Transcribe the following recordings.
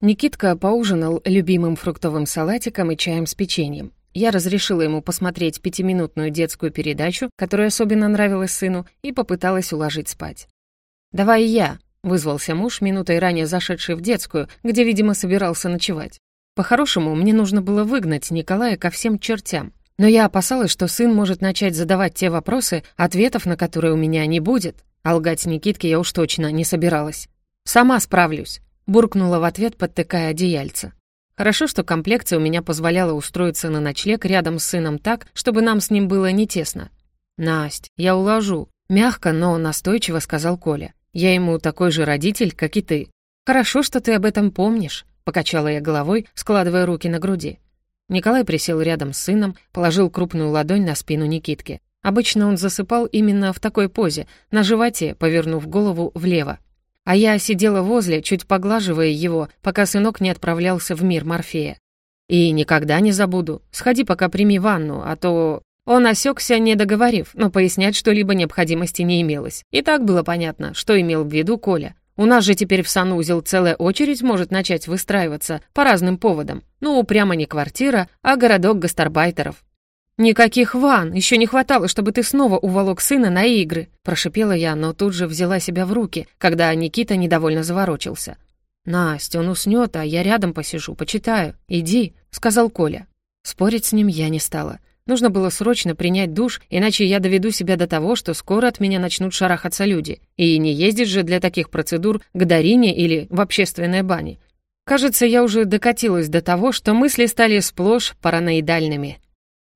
Никитка поужинал любимым фруктовым салатиком и чаем с печеньем. Я разрешила ему посмотреть пятиминутную детскую передачу, которая особенно нравилась сыну, и попыталась уложить спать. «Давай я», — вызвался муж, минутой ранее зашедший в детскую, где, видимо, собирался ночевать. По-хорошему, мне нужно было выгнать Николая ко всем чертям. Но я опасалась, что сын может начать задавать те вопросы, ответов на которые у меня не будет. А лгать Никитке я уж точно не собиралась. «Сама справлюсь», — буркнула в ответ, подтыкая одеяльце. Хорошо, что комплекция у меня позволяла устроиться на ночлег рядом с сыном так, чтобы нам с ним было не тесно. «Насть, я уложу», — мягко, но настойчиво сказал Коля. «Я ему такой же родитель, как и ты». «Хорошо, что ты об этом помнишь», — покачала я головой, складывая руки на груди. Николай присел рядом с сыном, положил крупную ладонь на спину Никитки. Обычно он засыпал именно в такой позе, на животе, повернув голову влево. А я сидела возле, чуть поглаживая его, пока сынок не отправлялся в мир Морфея. И никогда не забуду. Сходи пока прими ванну, а то... Он осекся, не договорив, но пояснять что-либо необходимости не имелось. И так было понятно, что имел в виду Коля. У нас же теперь в санузел целая очередь может начать выстраиваться по разным поводам. Ну, прямо не квартира, а городок гастарбайтеров. «Никаких ван! Еще не хватало, чтобы ты снова уволок сына на игры!» Прошипела я, но тут же взяла себя в руки, когда Никита недовольно заворочился. «Настя, он уснет, а я рядом посижу, почитаю. Иди», — сказал Коля. Спорить с ним я не стала. Нужно было срочно принять душ, иначе я доведу себя до того, что скоро от меня начнут шарахаться люди. И не ездить же для таких процедур к Дарине или в общественной бане. Кажется, я уже докатилась до того, что мысли стали сплошь параноидальными.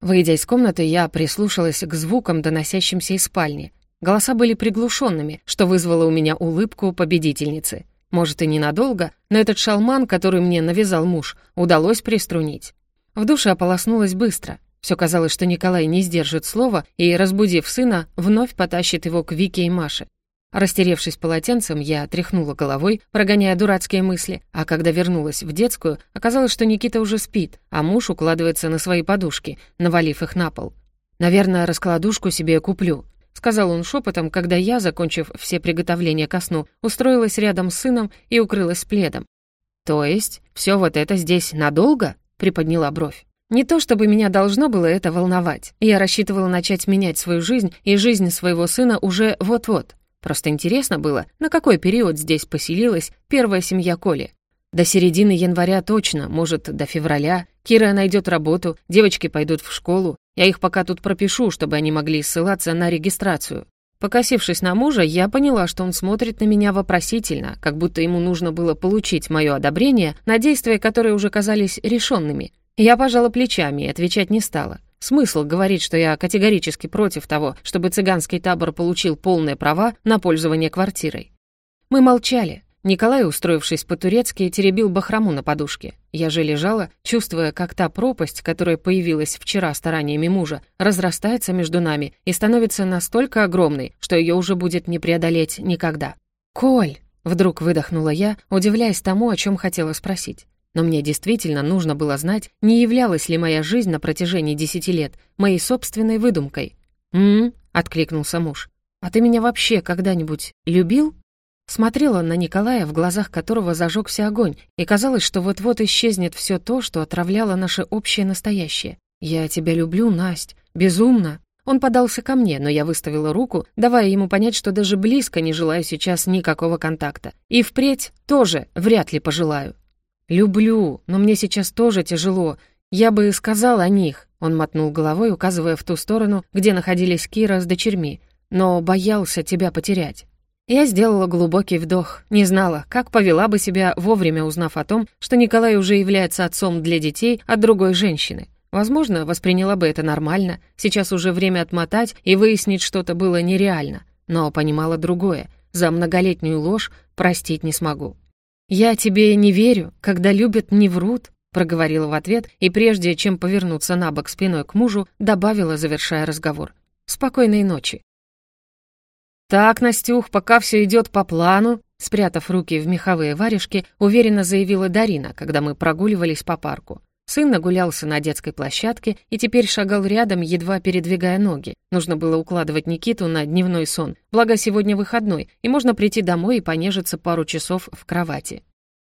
Выйдя из комнаты, я прислушалась к звукам, доносящимся из спальни. Голоса были приглушенными, что вызвало у меня улыбку победительницы. Может, и ненадолго, но этот шалман, который мне навязал муж, удалось приструнить. В душе ополоснулась быстро. Все казалось, что Николай не сдержит слова и, разбудив сына, вновь потащит его к Вике и Маше. Растеревшись полотенцем, я тряхнула головой, прогоняя дурацкие мысли, а когда вернулась в детскую, оказалось, что Никита уже спит, а муж укладывается на свои подушки, навалив их на пол. «Наверное, раскладушку себе куплю», — сказал он шепотом, когда я, закончив все приготовления ко сну, устроилась рядом с сыном и укрылась пледом. «То есть все вот это здесь надолго?» — приподняла бровь. Не то чтобы меня должно было это волновать. Я рассчитывала начать менять свою жизнь и жизнь своего сына уже вот-вот. Просто интересно было, на какой период здесь поселилась первая семья Коли. До середины января точно, может, до февраля. Кира найдет работу, девочки пойдут в школу. Я их пока тут пропишу, чтобы они могли ссылаться на регистрацию. Покосившись на мужа, я поняла, что он смотрит на меня вопросительно, как будто ему нужно было получить мое одобрение на действия, которые уже казались решенными. Я пожала плечами и отвечать не стала. Смысл говорить, что я категорически против того, чтобы цыганский табор получил полные права на пользование квартирой. Мы молчали. Николай, устроившись по-турецки, теребил бахрому на подушке. Я же лежала, чувствуя, как та пропасть, которая появилась вчера стараниями мужа, разрастается между нами и становится настолько огромной, что ее уже будет не преодолеть никогда. «Коль!» — вдруг выдохнула я, удивляясь тому, о чем хотела спросить. Но мне действительно нужно было знать, не являлась ли моя жизнь на протяжении десяти лет моей собственной выдумкой. «М-м», откликнулся муж. «А ты меня вообще когда-нибудь любил?» Смотрела на Николая, в глазах которого зажегся огонь, и казалось, что вот-вот исчезнет все то, что отравляло наше общее настоящее. «Я тебя люблю, Насть, безумно!» Он подался ко мне, но я выставила руку, давая ему понять, что даже близко не желаю сейчас никакого контакта. И впредь тоже вряд ли пожелаю. «Люблю, но мне сейчас тоже тяжело. Я бы сказал о них», — он мотнул головой, указывая в ту сторону, где находились Кира с дочерьми, «но боялся тебя потерять». Я сделала глубокий вдох, не знала, как повела бы себя, вовремя узнав о том, что Николай уже является отцом для детей от другой женщины. Возможно, восприняла бы это нормально, сейчас уже время отмотать и выяснить что-то было нереально, но понимала другое, за многолетнюю ложь простить не смогу. «Я тебе не верю, когда любят, не врут», проговорила в ответ и прежде чем повернуться на бок спиной к мужу, добавила, завершая разговор. «Спокойной ночи». «Так, Настюх, пока все идет по плану», спрятав руки в меховые варежки, уверенно заявила Дарина, когда мы прогуливались по парку. Сын нагулялся на детской площадке и теперь шагал рядом, едва передвигая ноги. Нужно было укладывать Никиту на дневной сон, благо сегодня выходной, и можно прийти домой и понежиться пару часов в кровати.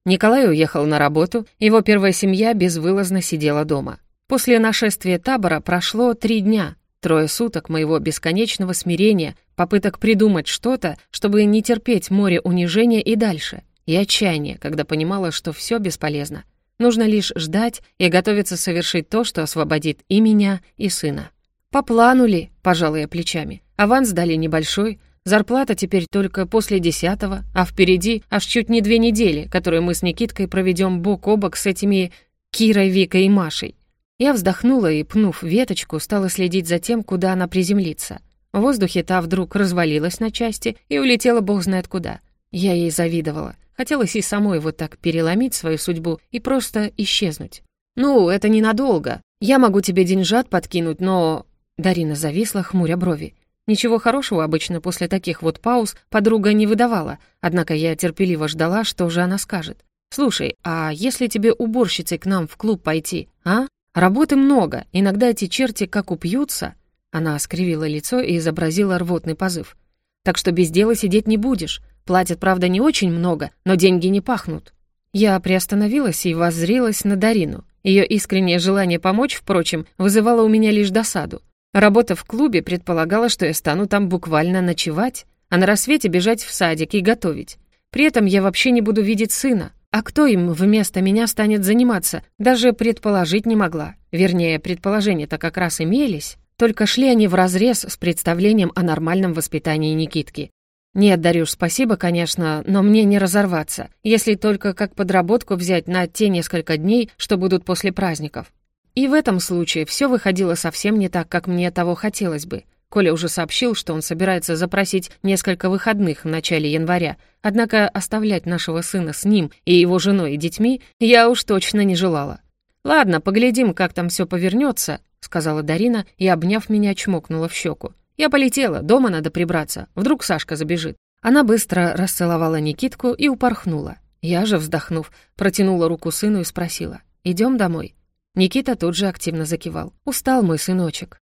Николай уехал на работу, его первая семья безвылазно сидела дома. После нашествия табора прошло три дня, трое суток моего бесконечного смирения, попыток придумать что-то, чтобы не терпеть море унижения и дальше, и отчаяния, когда понимала, что все бесполезно. Нужно лишь ждать и готовиться совершить то, что освободит и меня, и сына. «По плану ли?» — пожала я плечами. «Аванс дали небольшой, Зарплата теперь только после десятого, а впереди аж чуть не две недели, которые мы с Никиткой проведем бок о бок с этими Кирой, Викой и Машей. Я вздохнула и, пнув веточку, стала следить за тем, куда она приземлится. В воздухе та вдруг развалилась на части и улетела бог знает куда. Я ей завидовала. Хотелось и самой вот так переломить свою судьбу и просто исчезнуть. «Ну, это ненадолго. Я могу тебе деньжат подкинуть, но...» Дарина зависла, хмуря брови. Ничего хорошего обычно после таких вот пауз подруга не выдавала, однако я терпеливо ждала, что же она скажет. «Слушай, а если тебе уборщицей к нам в клуб пойти, а? Работы много, иногда эти черти как упьются...» Она скривила лицо и изобразила рвотный позыв. «Так что без дела сидеть не будешь. Платят, правда, не очень много, но деньги не пахнут». Я приостановилась и воззрелась на Дарину. Ее искреннее желание помочь, впрочем, вызывало у меня лишь досаду. Работа в клубе предполагала, что я стану там буквально ночевать, а на рассвете бежать в садик и готовить. При этом я вообще не буду видеть сына. А кто им вместо меня станет заниматься, даже предположить не могла. Вернее, предположения-то как раз имелись, только шли они вразрез с представлением о нормальном воспитании Никитки. Нет, Дарюш, спасибо, конечно, но мне не разорваться, если только как подработку взять на те несколько дней, что будут после праздников. И в этом случае все выходило совсем не так, как мне того хотелось бы. Коля уже сообщил, что он собирается запросить несколько выходных в начале января, однако оставлять нашего сына с ним и его женой и детьми я уж точно не желала. «Ладно, поглядим, как там все повернется», — сказала Дарина и, обняв меня, чмокнула в щеку. «Я полетела, дома надо прибраться, вдруг Сашка забежит». Она быстро расцеловала Никитку и упорхнула. Я же, вздохнув, протянула руку сыну и спросила, «Идем домой?» Никита тут же активно закивал. «Устал мой сыночек».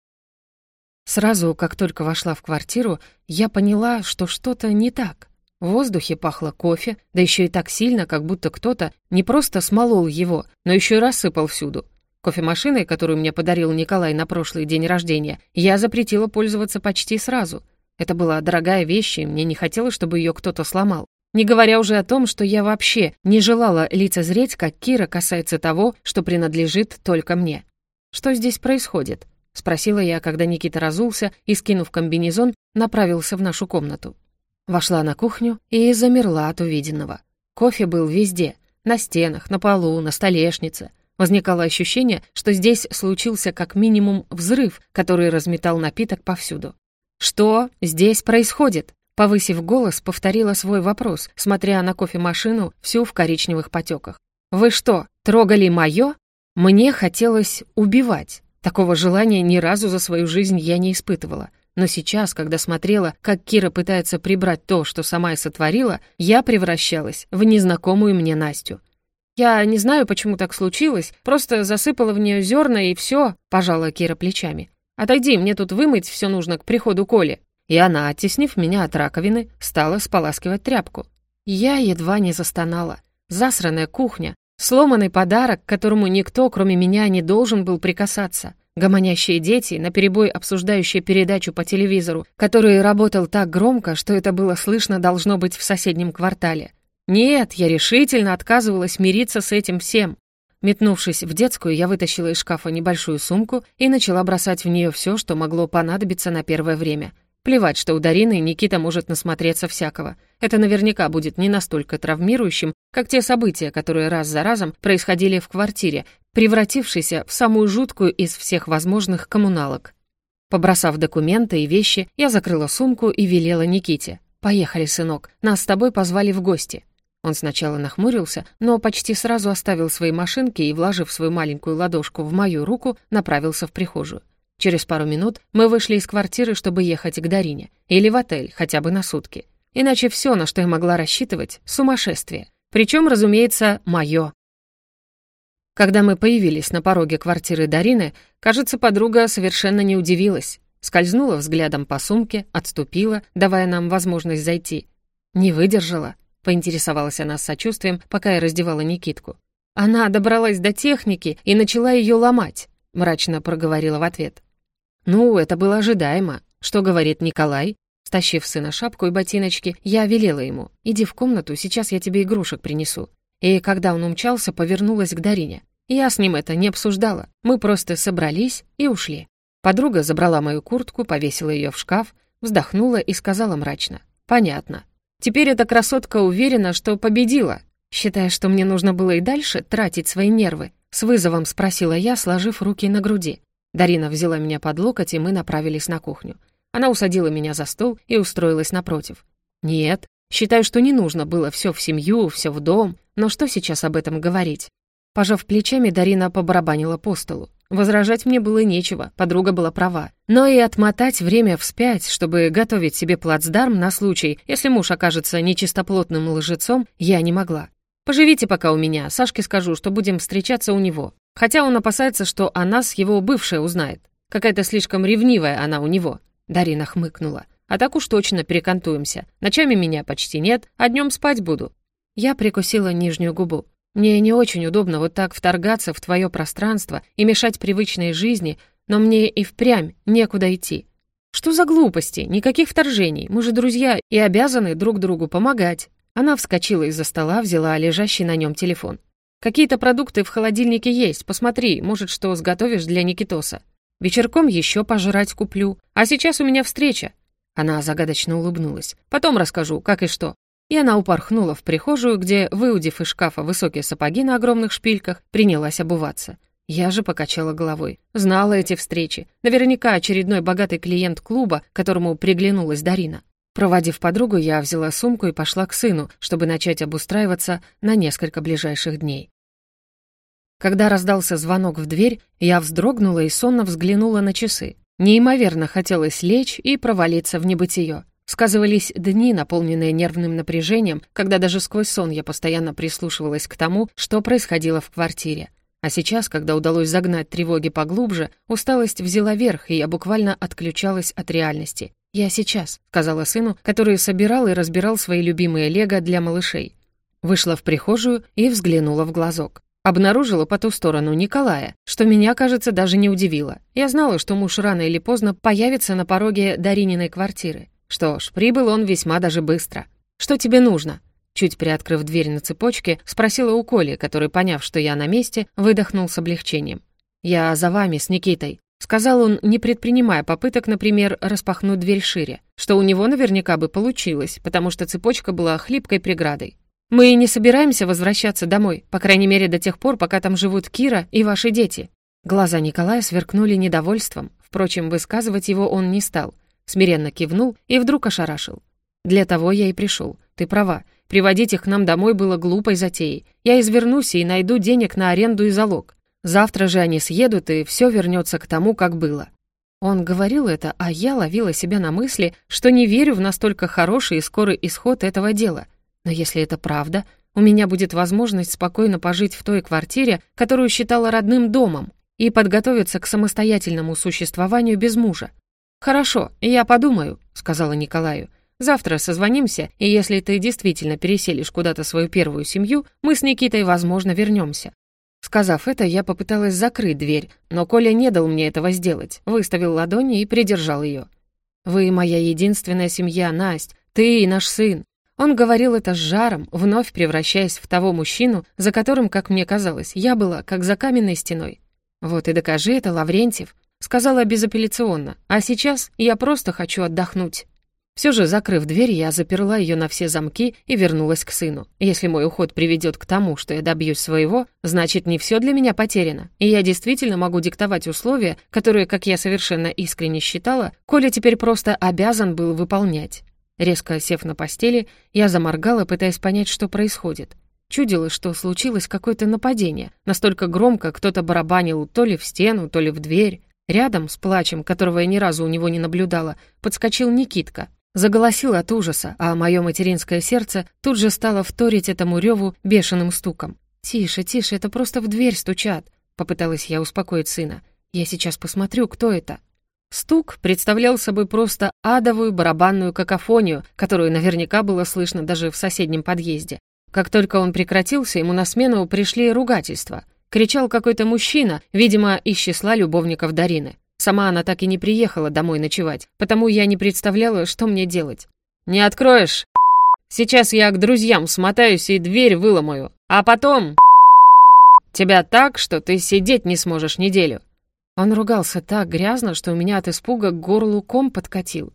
Сразу, как только вошла в квартиру, я поняла, что что-то не так. В воздухе пахло кофе, да еще и так сильно, как будто кто-то не просто смолол его, но еще и рассыпал всюду. Кофемашиной, которую мне подарил Николай на прошлый день рождения, я запретила пользоваться почти сразу. Это была дорогая вещь, и мне не хотелось, чтобы ее кто-то сломал. Не говоря уже о том, что я вообще не желала лицезреть, как Кира касается того, что принадлежит только мне. «Что здесь происходит?» — спросила я, когда Никита разулся и, скинув комбинезон, направился в нашу комнату. Вошла на кухню и замерла от увиденного. Кофе был везде — на стенах, на полу, на столешнице. Возникало ощущение, что здесь случился как минимум взрыв, который разметал напиток повсюду. «Что здесь происходит?» Повысив голос, повторила свой вопрос, смотря на кофемашину всю в коричневых потеках. «Вы что, трогали моё?» Мне хотелось убивать. Такого желания ни разу за свою жизнь я не испытывала. Но сейчас, когда смотрела, как Кира пытается прибрать то, что сама и сотворила, я превращалась в незнакомую мне Настю. «Я не знаю, почему так случилось, просто засыпала в нее зерна и все», — пожала Кира плечами. «Отойди, мне тут вымыть все нужно к приходу Коли» и она, оттеснив меня от раковины, стала споласкивать тряпку. Я едва не застонала. Засранная кухня, сломанный подарок, к которому никто, кроме меня, не должен был прикасаться. Гомонящие дети, наперебой обсуждающие передачу по телевизору, который работал так громко, что это было слышно должно быть в соседнем квартале. Нет, я решительно отказывалась мириться с этим всем. Метнувшись в детскую, я вытащила из шкафа небольшую сумку и начала бросать в нее все, что могло понадобиться на первое время — Плевать, что у Дарины Никита может насмотреться всякого. Это наверняка будет не настолько травмирующим, как те события, которые раз за разом происходили в квартире, превратившейся в самую жуткую из всех возможных коммуналок. Побросав документы и вещи, я закрыла сумку и велела Никите. «Поехали, сынок, нас с тобой позвали в гости». Он сначала нахмурился, но почти сразу оставил свои машинки и, вложив свою маленькую ладошку в мою руку, направился в прихожую. Через пару минут мы вышли из квартиры, чтобы ехать к Дарине. Или в отель, хотя бы на сутки. Иначе все, на что я могла рассчитывать, — сумасшествие. Причем, разумеется, мое. Когда мы появились на пороге квартиры Дарины, кажется, подруга совершенно не удивилась. Скользнула взглядом по сумке, отступила, давая нам возможность зайти. Не выдержала. Поинтересовалась она с сочувствием, пока я раздевала Никитку. «Она добралась до техники и начала ее ломать», — мрачно проговорила в ответ. «Ну, это было ожидаемо. Что говорит Николай?» Стащив сына шапку и ботиночки, я велела ему. «Иди в комнату, сейчас я тебе игрушек принесу». И когда он умчался, повернулась к Дарине. Я с ним это не обсуждала. Мы просто собрались и ушли. Подруга забрала мою куртку, повесила ее в шкаф, вздохнула и сказала мрачно. «Понятно. Теперь эта красотка уверена, что победила. Считая, что мне нужно было и дальше тратить свои нервы?» С вызовом спросила я, сложив руки на груди. Дарина взяла меня под локоть, и мы направились на кухню. Она усадила меня за стол и устроилась напротив. «Нет, считаю, что не нужно было все в семью, все в дом, но что сейчас об этом говорить?» Пожав плечами, Дарина побарабанила по столу. Возражать мне было нечего, подруга была права. Но и отмотать время вспять, чтобы готовить себе плацдарм на случай, если муж окажется нечистоплотным лжецом, я не могла. «Поживите пока у меня, Сашке скажу, что будем встречаться у него. Хотя он опасается, что о нас его бывшая узнает. Какая-то слишком ревнивая она у него». Дарина хмыкнула. «А так уж точно перекантуемся. Ночами меня почти нет, а днем спать буду». Я прикусила нижнюю губу. Мне не очень удобно вот так вторгаться в твое пространство и мешать привычной жизни, но мне и впрямь некуда идти. Что за глупости? Никаких вторжений. Мы же друзья и обязаны друг другу помогать. Она вскочила из-за стола, взяла лежащий на нем телефон. Какие-то продукты в холодильнике есть, посмотри, может, что сготовишь для Никитоса. Вечерком еще пожрать куплю. А сейчас у меня встреча. Она загадочно улыбнулась. Потом расскажу, как и что. И она упорхнула в прихожую, где, выудив из шкафа высокие сапоги на огромных шпильках, принялась обуваться. Я же покачала головой. Знала эти встречи. Наверняка очередной богатый клиент клуба, которому приглянулась Дарина. Проводив подругу, я взяла сумку и пошла к сыну, чтобы начать обустраиваться на несколько ближайших дней. Когда раздался звонок в дверь, я вздрогнула и сонно взглянула на часы. Неимоверно хотелось лечь и провалиться в небытие. Сказывались дни, наполненные нервным напряжением, когда даже сквозь сон я постоянно прислушивалась к тому, что происходило в квартире. А сейчас, когда удалось загнать тревоги поглубже, усталость взяла верх, и я буквально отключалась от реальности. «Я сейчас», — сказала сыну, который собирал и разбирал свои любимые лего для малышей. Вышла в прихожую и взглянула в глазок. Обнаружила по ту сторону Николая, что меня, кажется, даже не удивило. Я знала, что муж рано или поздно появится на пороге Дарининой квартиры. Что ж, прибыл он весьма даже быстро. «Что тебе нужно?» Чуть приоткрыв дверь на цепочке, спросила у Коли, который, поняв, что я на месте, выдохнул с облегчением. «Я за вами, с Никитой», — сказал он, не предпринимая попыток, например, распахнуть дверь шире, что у него наверняка бы получилось, потому что цепочка была хлипкой преградой. «Мы не собираемся возвращаться домой, по крайней мере, до тех пор, пока там живут Кира и ваши дети». Глаза Николая сверкнули недовольством, впрочем, высказывать его он не стал — Смиренно кивнул и вдруг ошарашил. «Для того я и пришел. Ты права. Приводить их к нам домой было глупой затеей. Я извернусь и найду денег на аренду и залог. Завтра же они съедут, и все вернется к тому, как было». Он говорил это, а я ловила себя на мысли, что не верю в настолько хороший и скорый исход этого дела. Но если это правда, у меня будет возможность спокойно пожить в той квартире, которую считала родным домом, и подготовиться к самостоятельному существованию без мужа. «Хорошо, я подумаю», — сказала Николаю. «Завтра созвонимся, и если ты действительно переселишь куда-то свою первую семью, мы с Никитой, возможно, вернемся». Сказав это, я попыталась закрыть дверь, но Коля не дал мне этого сделать, выставил ладони и придержал ее. «Вы моя единственная семья, Насть, ты и наш сын». Он говорил это с жаром, вновь превращаясь в того мужчину, за которым, как мне казалось, я была как за каменной стеной. «Вот и докажи это, Лаврентьев», Сказала безапелляционно. «А сейчас я просто хочу отдохнуть». Все же, закрыв дверь, я заперла ее на все замки и вернулась к сыну. Если мой уход приведет к тому, что я добьюсь своего, значит, не все для меня потеряно, и я действительно могу диктовать условия, которые, как я совершенно искренне считала, Коля теперь просто обязан был выполнять. Резко сев на постели, я заморгала, пытаясь понять, что происходит. Чудилось, что случилось какое-то нападение. Настолько громко кто-то барабанил то ли в стену, то ли в дверь. Рядом, с плачем, которого я ни разу у него не наблюдала, подскочил Никитка. Заголосил от ужаса, а мое материнское сердце тут же стало вторить этому реву бешеным стуком. «Тише, тише, это просто в дверь стучат», — попыталась я успокоить сына. «Я сейчас посмотрю, кто это». Стук представлял собой просто адовую барабанную какофонию, которую наверняка было слышно даже в соседнем подъезде. Как только он прекратился, ему на смену пришли ругательства. Кричал какой-то мужчина, видимо, из числа любовников Дарины. Сама она так и не приехала домой ночевать, потому я не представляла, что мне делать. «Не откроешь? Сейчас я к друзьям смотаюсь и дверь выломаю, а потом...» «Тебя так, что ты сидеть не сможешь неделю». Он ругался так грязно, что у меня от испуга к горлу ком подкатил.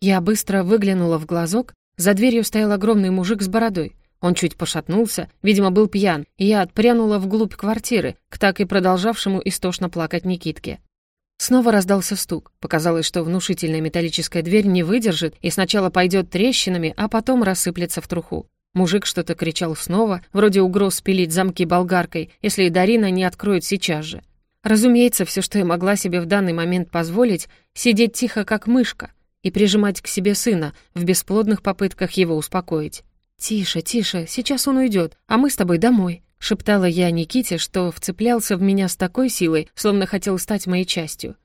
Я быстро выглянула в глазок, за дверью стоял огромный мужик с бородой. Он чуть пошатнулся, видимо, был пьян, и я отпрянула вглубь квартиры, к так и продолжавшему истошно плакать Никитке. Снова раздался стук. Показалось, что внушительная металлическая дверь не выдержит и сначала пойдет трещинами, а потом рассыплется в труху. Мужик что-то кричал снова, вроде угроз спилить замки болгаркой, если Дарина не откроет сейчас же. Разумеется, все, что я могла себе в данный момент позволить, сидеть тихо, как мышка, и прижимать к себе сына в бесплодных попытках его успокоить. «Тише, тише, сейчас он уйдет, а мы с тобой домой», — шептала я Никите, что вцеплялся в меня с такой силой, словно хотел стать моей частью.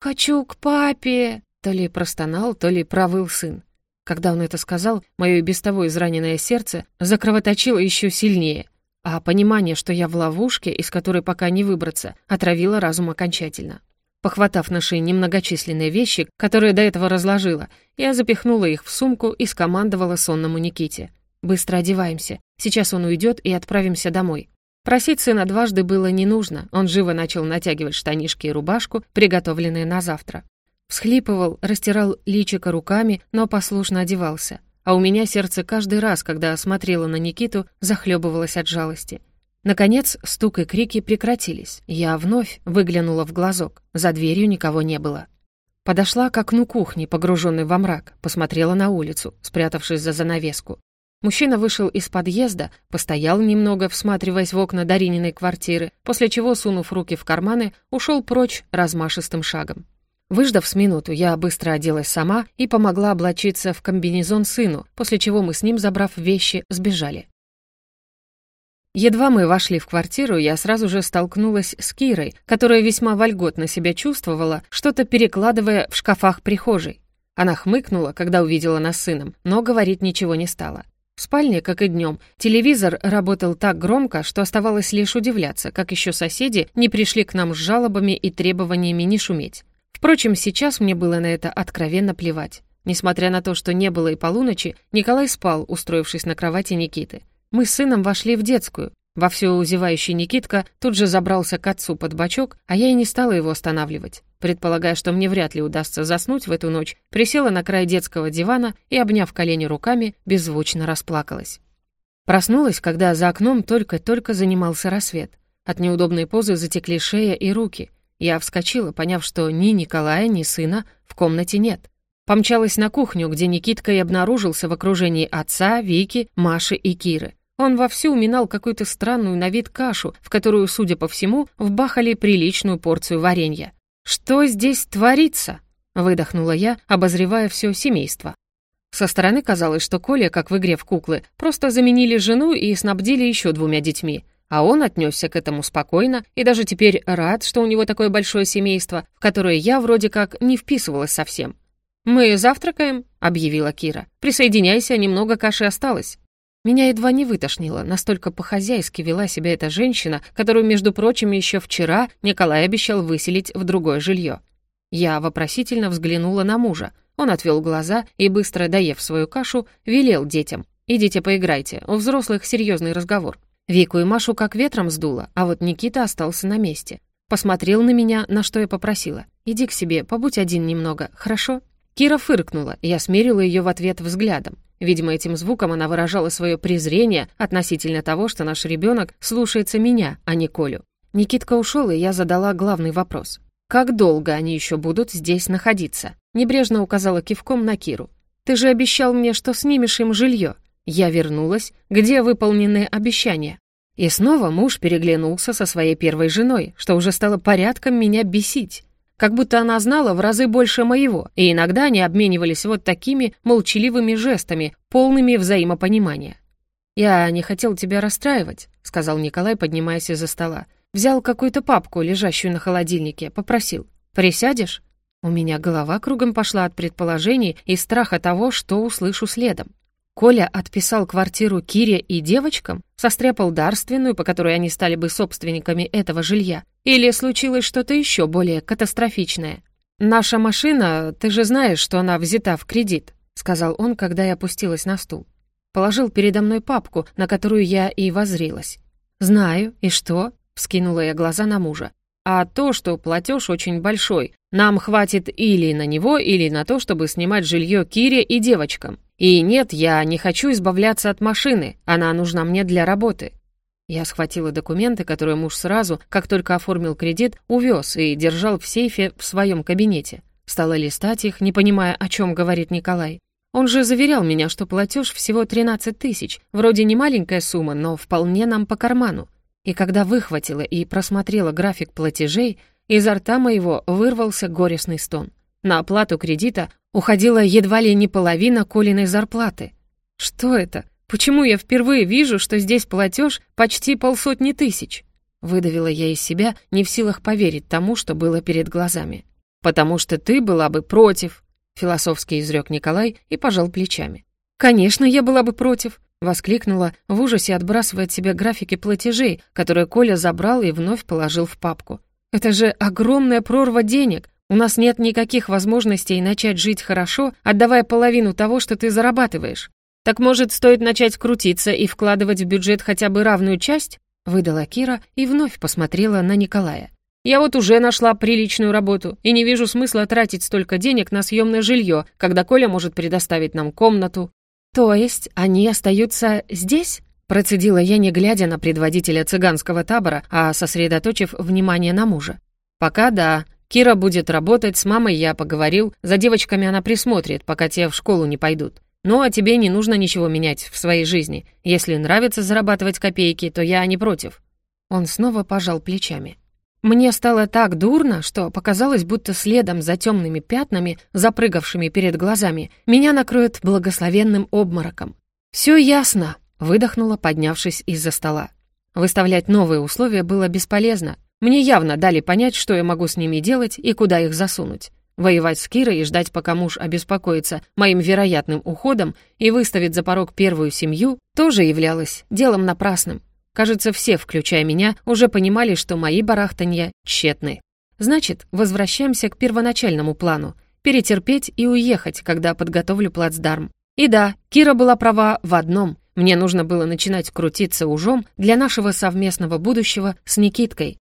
«Хочу к папе!» — то ли простонал, то ли провыл сын. Когда он это сказал, мое и без того израненное сердце закровоточило еще сильнее, а понимание, что я в ловушке, из которой пока не выбраться, отравило разум окончательно. Похватав на шее немногочисленные вещи, которые до этого разложила, я запихнула их в сумку и скомандовала сонному Никите. «Быстро одеваемся. Сейчас он уйдет и отправимся домой». Просить сына дважды было не нужно. Он живо начал натягивать штанишки и рубашку, приготовленные на завтра. Всхлипывал, растирал личико руками, но послушно одевался. А у меня сердце каждый раз, когда смотрела на Никиту, захлебывалось от жалости. Наконец, стук и крики прекратились. Я вновь выглянула в глазок. За дверью никого не было. Подошла к окну кухни, погруженной во мрак, посмотрела на улицу, спрятавшись за занавеску. Мужчина вышел из подъезда, постоял немного, всматриваясь в окна Дарининой квартиры, после чего, сунув руки в карманы, ушел прочь размашистым шагом. Выждав с минуту, я быстро оделась сама и помогла облачиться в комбинезон сыну, после чего мы с ним, забрав вещи, сбежали. Едва мы вошли в квартиру, я сразу же столкнулась с Кирой, которая весьма вольготно себя чувствовала, что-то перекладывая в шкафах прихожей. Она хмыкнула, когда увидела нас сыном, но говорить ничего не стала. В спальне, как и днем, телевизор работал так громко, что оставалось лишь удивляться, как еще соседи не пришли к нам с жалобами и требованиями не шуметь. Впрочем, сейчас мне было на это откровенно плевать. Несмотря на то, что не было и полуночи, Николай спал, устроившись на кровати Никиты. Мы с сыном вошли в детскую. Вовсю зевающий Никитка тут же забрался к отцу под бочок, а я и не стала его останавливать. Предполагая, что мне вряд ли удастся заснуть в эту ночь, присела на край детского дивана и, обняв колени руками, беззвучно расплакалась. Проснулась, когда за окном только-только занимался рассвет. От неудобной позы затекли шея и руки. Я вскочила, поняв, что ни Николая, ни сына в комнате нет. Помчалась на кухню, где Никитка и обнаружился в окружении отца, Вики, Маши и Киры. Он вовсю уминал какую-то странную на вид кашу, в которую, судя по всему, вбахали приличную порцию варенья. «Что здесь творится?» — выдохнула я, обозревая все семейство. Со стороны казалось, что Коля, как в игре в куклы, просто заменили жену и снабдили еще двумя детьми. А он отнесся к этому спокойно и даже теперь рад, что у него такое большое семейство, в которое я вроде как не вписывалась совсем. «Мы завтракаем», — объявила Кира. «Присоединяйся, немного каши осталось». Меня едва не вытошнило, настолько по-хозяйски вела себя эта женщина, которую, между прочим, еще вчера Николай обещал выселить в другое жилье. Я вопросительно взглянула на мужа. Он отвел глаза и, быстро доев свою кашу, велел детям. «Идите поиграйте, у взрослых серьезный разговор». Вику и Машу как ветром сдуло, а вот Никита остался на месте. Посмотрел на меня, на что я попросила. «Иди к себе, побудь один немного, хорошо?» Кира фыркнула, и я смерила ее в ответ взглядом. Видимо, этим звуком она выражала свое презрение относительно того, что наш ребенок слушается меня, а не Колю. Никитка ушел, и я задала главный вопрос. «Как долго они еще будут здесь находиться?» Небрежно указала кивком на Киру. «Ты же обещал мне, что снимешь им жилье. Я вернулась. Где выполненные обещания?» И снова муж переглянулся со своей первой женой, что уже стало порядком меня бесить как будто она знала в разы больше моего, и иногда они обменивались вот такими молчаливыми жестами, полными взаимопонимания. «Я не хотел тебя расстраивать», — сказал Николай, поднимаясь из-за стола. Взял какую-то папку, лежащую на холодильнике, попросил. «Присядешь?» У меня голова кругом пошла от предположений и страха того, что услышу следом. Коля отписал квартиру Кире и девочкам, состряпал дарственную, по которой они стали бы собственниками этого жилья, или случилось что-то еще более катастрофичное. «Наша машина, ты же знаешь, что она взята в кредит», сказал он, когда я опустилась на стул. Положил передо мной папку, на которую я и возрилась. «Знаю, и что?» — вскинула я глаза на мужа. «А то, что платеж очень большой. Нам хватит или на него, или на то, чтобы снимать жилье Кире и девочкам. И нет, я не хочу избавляться от машины, она нужна мне для работы». Я схватила документы, которые муж сразу, как только оформил кредит, увез и держал в сейфе в своем кабинете. Стала листать их, не понимая, о чем говорит Николай. Он же заверял меня, что платеж всего 13 тысяч, вроде не маленькая сумма, но вполне нам по карману. И когда выхватила и просмотрела график платежей, изо рта моего вырвался горестный стон. На оплату кредита уходила едва ли не половина Колиной зарплаты. Что это? Почему я впервые вижу, что здесь платеж почти полсотни тысяч? Выдавила я из себя, не в силах поверить тому, что было перед глазами. «Потому что ты была бы против», — философски изрек Николай и пожал плечами. «Конечно, я была бы против», — воскликнула, в ужасе отбрасывая от себя графики платежей, которые Коля забрал и вновь положил в папку. «Это же огромная прорва денег, у нас нет никаких возможностей начать жить хорошо, отдавая половину того, что ты зарабатываешь. Так может, стоит начать крутиться и вкладывать в бюджет хотя бы равную часть?» Выдала Кира и вновь посмотрела на Николая. «Я вот уже нашла приличную работу и не вижу смысла тратить столько денег на съемное жилье, когда Коля может предоставить нам комнату». «То есть они остаются здесь?» Процедила я, не глядя на предводителя цыганского табора, а сосредоточив внимание на мужа. «Пока да», Кира будет работать, с мамой я поговорил, за девочками она присмотрит, пока те в школу не пойдут. Ну, а тебе не нужно ничего менять в своей жизни. Если нравится зарабатывать копейки, то я не против». Он снова пожал плечами. Мне стало так дурно, что показалось, будто следом за темными пятнами, запрыгавшими перед глазами, меня накроет благословенным обмороком. «Все ясно», — выдохнула, поднявшись из-за стола. Выставлять новые условия было бесполезно. Мне явно дали понять, что я могу с ними делать и куда их засунуть. Воевать с Кирой и ждать, пока муж обеспокоится моим вероятным уходом и выставит за порог первую семью, тоже являлось делом напрасным. Кажется, все, включая меня, уже понимали, что мои барахтанья тщетны. Значит, возвращаемся к первоначальному плану — перетерпеть и уехать, когда подготовлю плацдарм. И да, Кира была права в одном. Мне нужно было начинать крутиться ужом для нашего совместного будущего с Никиткой.